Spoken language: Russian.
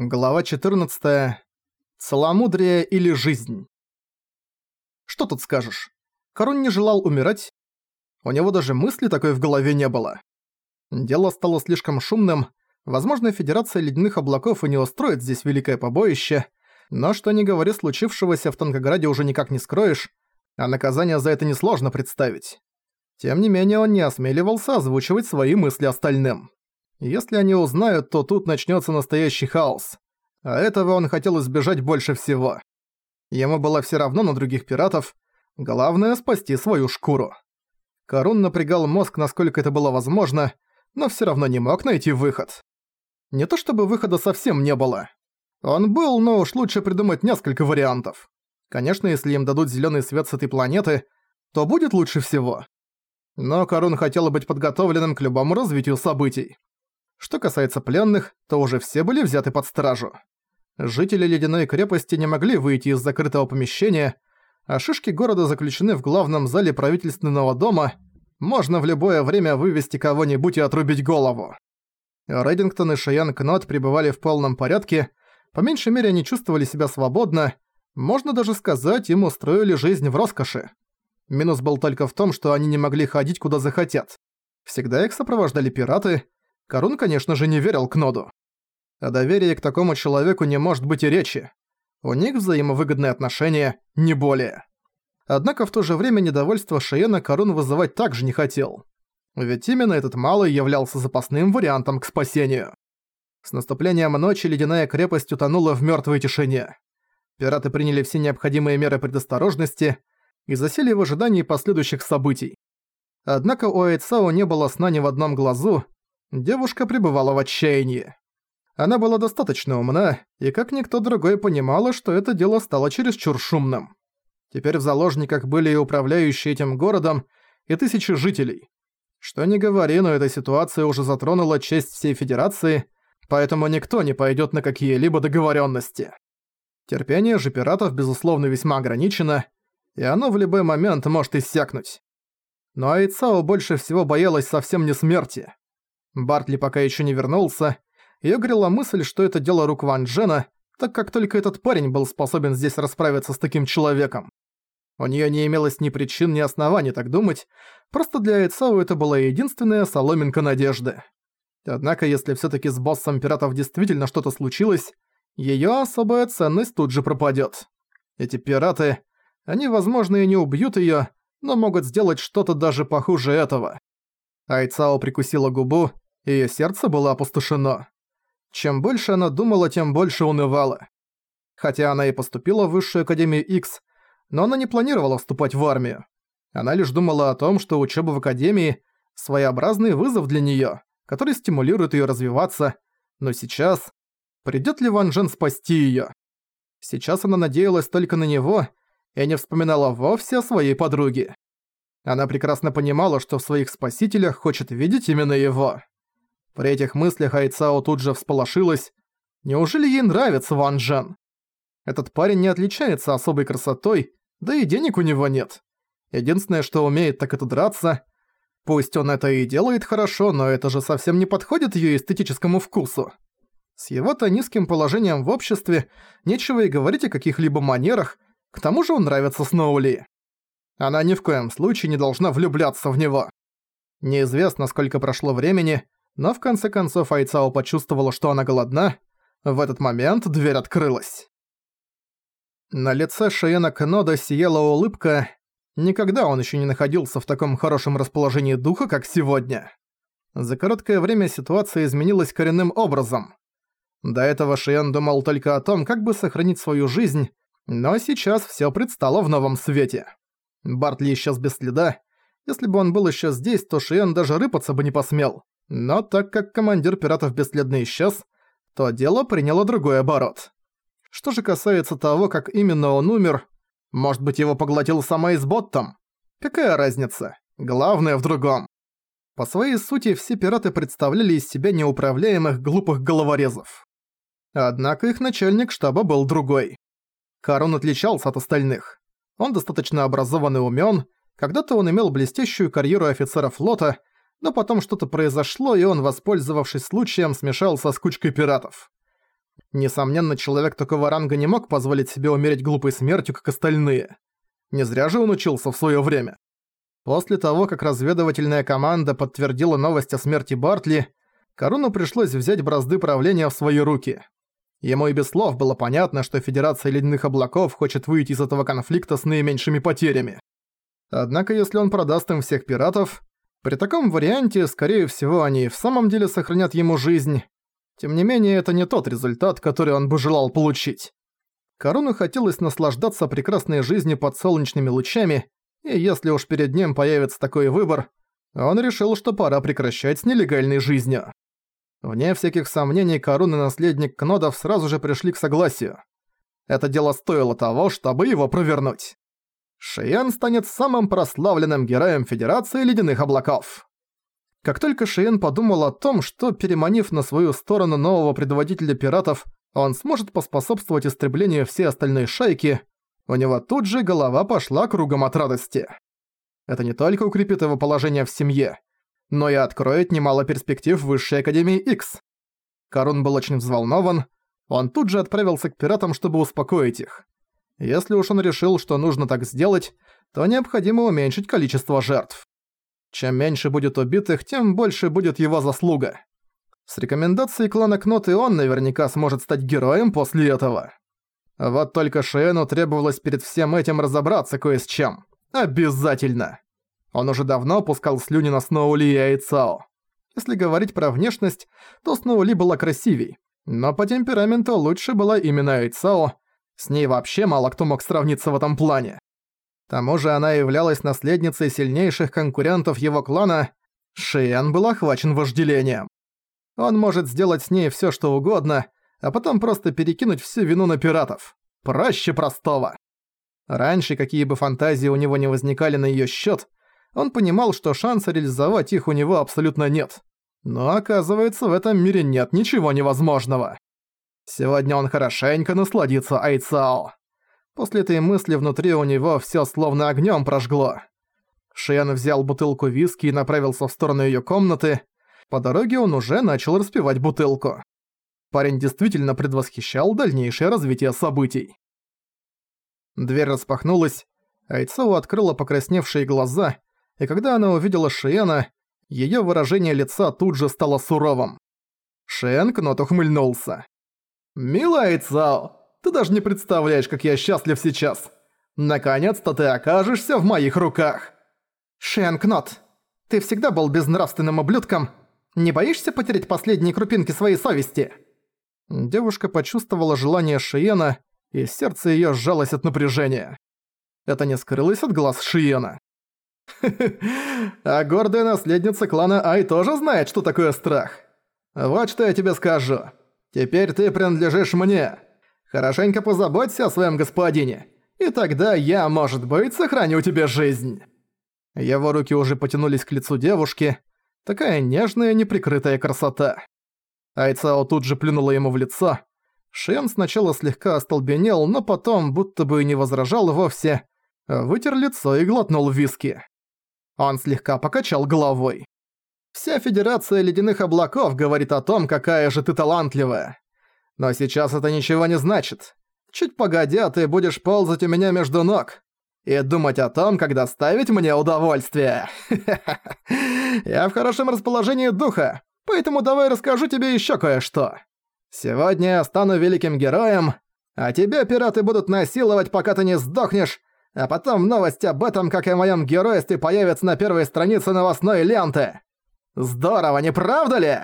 Глава 14. Целомудрие или жизнь. Что тут скажешь? Корон не желал умирать. У него даже мысли такой в голове не было. Дело стало слишком шумным. Возможно, Федерация Ледяных Облаков и не устроит здесь великое побоище, но что ни говори, случившегося в Танкограде уже никак не скроешь, а наказание за это несложно представить. Тем не менее, он не осмеливался озвучивать свои мысли остальным. Если они узнают, то тут начнется настоящий хаос. А этого он хотел избежать больше всего. Ему было все равно на других пиратов, главное спасти свою шкуру. Корун напрягал мозг, насколько это было возможно, но все равно не мог найти выход. Не то чтобы выхода совсем не было. Он был, но уж лучше придумать несколько вариантов. Конечно, если им дадут зеленый свет с этой планеты, то будет лучше всего. Но Корун хотел быть подготовленным к любому развитию событий. Что касается пленных, то уже все были взяты под стражу. Жители Ледяной крепости не могли выйти из закрытого помещения, а шишки города заключены в главном зале правительственного дома, можно в любое время вывести кого-нибудь и отрубить голову. Рэддингтон и Шаян Кнот пребывали в полном порядке, по меньшей мере они чувствовали себя свободно, можно даже сказать, им устроили жизнь в роскоши. Минус был только в том, что они не могли ходить куда захотят. Всегда их сопровождали пираты, Корун, конечно же, не верил Кноду. О доверии к такому человеку не может быть и речи. У них взаимовыгодные отношения, не более. Однако в то же время недовольство Шиена Корун вызывать также не хотел. Ведь именно этот малый являлся запасным вариантом к спасению. С наступлением ночи ледяная крепость утонула в мёртвой тишине. Пираты приняли все необходимые меры предосторожности и засели в ожидании последующих событий. Однако у Айцао не было сна ни в одном глазу, девушка пребывала в отчаянии. Она была достаточно умна, и как никто другой понимала, что это дело стало чересчур шумным. Теперь в заложниках были и управляющие этим городом, и тысячи жителей. Что ни говори, но эта ситуация уже затронула честь всей Федерации, поэтому никто не пойдет на какие-либо договоренности. Терпение же пиратов, безусловно, весьма ограничено, и оно в любой момент может иссякнуть. Но Айцао больше всего боялась совсем не смерти. Бартли пока еще не вернулся, и грела мысль, что это дело рук Ван Джена, так как только этот парень был способен здесь расправиться с таким человеком. У нее не имелось ни причин, ни оснований так думать, просто для Айцао это была единственная соломинка надежды. Однако, если все таки с боссом пиратов действительно что-то случилось, ее особая ценность тут же пропадет. Эти пираты, они, возможно, и не убьют ее, но могут сделать что-то даже похуже этого. Айцао прикусила губу, ее сердце было опустошено. Чем больше она думала, тем больше унывала. Хотя она и поступила в Высшую Академию X, но она не планировала вступать в армию. Она лишь думала о том, что учеба в Академии – своеобразный вызов для неё, который стимулирует её развиваться, но сейчас придёт ли Ван Джен спасти её? Сейчас она надеялась только на него и не вспоминала вовсе о своей подруге. Она прекрасно понимала, что в своих спасителях хочет видеть именно его. При этих мыслях Айцао тут же всполошилась. Неужели ей нравится Ван Джен? Этот парень не отличается особой красотой, да и денег у него нет. Единственное, что умеет, так это драться. Пусть он это и делает хорошо, но это же совсем не подходит её эстетическому вкусу. С его-то низким положением в обществе нечего и говорить о каких-либо манерах, к тому же он нравится Сноули. Она ни в коем случае не должна влюбляться в него. Неизвестно, сколько прошло времени, но в конце концов Айцао почувствовала, что она голодна. В этот момент дверь открылась. На лице Шиена Кнода сияла улыбка. Никогда он еще не находился в таком хорошем расположении духа, как сегодня. За короткое время ситуация изменилась коренным образом. До этого Шиен думал только о том, как бы сохранить свою жизнь, но сейчас всё предстало в новом свете. Бартли исчез без следа. Если бы он был еще здесь, то Шиен даже рыпаться бы не посмел. Но так как командир пиратов бесследно исчез, то дело приняло другой оборот. Что же касается того, как именно он умер, может быть его поглотил сама Изботтом? Какая разница? Главное в другом. По своей сути, все пираты представляли из себя неуправляемых глупых головорезов. Однако их начальник штаба был другой. Карун отличался от остальных. Он достаточно образован и умён, когда-то он имел блестящую карьеру офицера флота, но потом что-то произошло, и он, воспользовавшись случаем, смешался с кучкой пиратов. Несомненно, человек такого ранга не мог позволить себе умереть глупой смертью, как остальные. Не зря же он учился в своё время. После того, как разведывательная команда подтвердила новость о смерти Бартли, Коруну пришлось взять бразды правления в свои руки. Ему и без слов было понятно, что Федерация Ледяных Облаков хочет выйти из этого конфликта с наименьшими потерями. Однако если он продаст им всех пиратов, при таком варианте, скорее всего, они в самом деле сохранят ему жизнь. Тем не менее, это не тот результат, который он бы желал получить. Корону хотелось наслаждаться прекрасной жизнью под солнечными лучами, и если уж перед ним появится такой выбор, он решил, что пора прекращать с нелегальной жизнью. Вне всяких сомнений, Корун и наследник Кнодов сразу же пришли к согласию. Это дело стоило того, чтобы его провернуть. Шиен станет самым прославленным героем Федерации Ледяных Облаков. Как только Шиен подумал о том, что, переманив на свою сторону нового предводителя пиратов, он сможет поспособствовать истреблению всей остальной шайки, у него тут же голова пошла кругом от радости. Это не только укрепит его положение в семье, но и откроет немало перспектив Высшей Академии X. Карун был очень взволнован, он тут же отправился к пиратам, чтобы успокоить их. Если уж он решил, что нужно так сделать, то необходимо уменьшить количество жертв. Чем меньше будет убитых, тем больше будет его заслуга. С рекомендацией клана Кнот и он наверняка сможет стать героем после этого. Вот только Шиэну требовалось перед всем этим разобраться кое с чем. Обязательно. Он уже давно пускал слюни на Сноули и Айцао. Если говорить про внешность, то Сноули была красивей, но по темпераменту лучше была именно Айцао, с ней вообще мало кто мог сравниться в этом плане. К тому же она являлась наследницей сильнейших конкурентов его клана, Шиэн был охвачен вожделением. Он может сделать с ней всё что угодно, а потом просто перекинуть всю вину на пиратов. Проще простого. Раньше, какие бы фантазии у него не возникали на её счёт, он понимал, что шанса реализовать их у него абсолютно нет. Но оказывается, в этом мире нет ничего невозможного. Сегодня он хорошенько насладится Айцао. После этой мысли внутри у него всё словно огнём прожгло. Шиен взял бутылку виски и направился в сторону её комнаты. По дороге он уже начал распивать бутылку. Парень действительно предвосхищал дальнейшее развитие событий. Дверь распахнулась, Айцао открыла покрасневшие глаза, и когда она увидела Шиена, её выражение лица тут же стало суровым. Шиен Кнот ухмыльнулся. «Милая Цао, ты даже не представляешь, как я счастлив сейчас. Наконец-то ты окажешься в моих руках!» «Шенкнот, ты всегда был безнравственным ублюдком. Не боишься потерять последние крупинки своей совести?» Девушка почувствовала желание Шиена, и сердце её сжалось от напряжения. Это не скрылось от глаз Шиена. А гордая наследница клана Ай тоже знает, что такое страх. Вот что я тебе скажу. Теперь ты принадлежишь мне. Хорошенько позаботься о своем господине, и тогда я, может быть, сохраню тебе жизнь». Его руки уже потянулись к лицу девушки. Такая нежная, неприкрытая красота. Айцао тут же плюнула ему в лицо. Шен сначала слегка остолбенел, но потом, будто бы не возражал вовсе, вытер лицо и глотнул виски. Он слегка покачал головой. Вся Федерация Ледяных Облаков говорит о том, какая же ты талантливая. Но сейчас это ничего не значит. Чуть погодя, ты будешь ползать у меня между ног и думать о том, как доставить мне удовольствие. Я в хорошем расположении духа, поэтому давай расскажу тебе ещё кое-что. Сегодня я стану великим героем, а тебя пираты будут насиловать, пока ты не сдохнешь, а потом новость об этом, как и о моём геройстве, появится на первой странице новостной ленты. Здорово, не правда ли?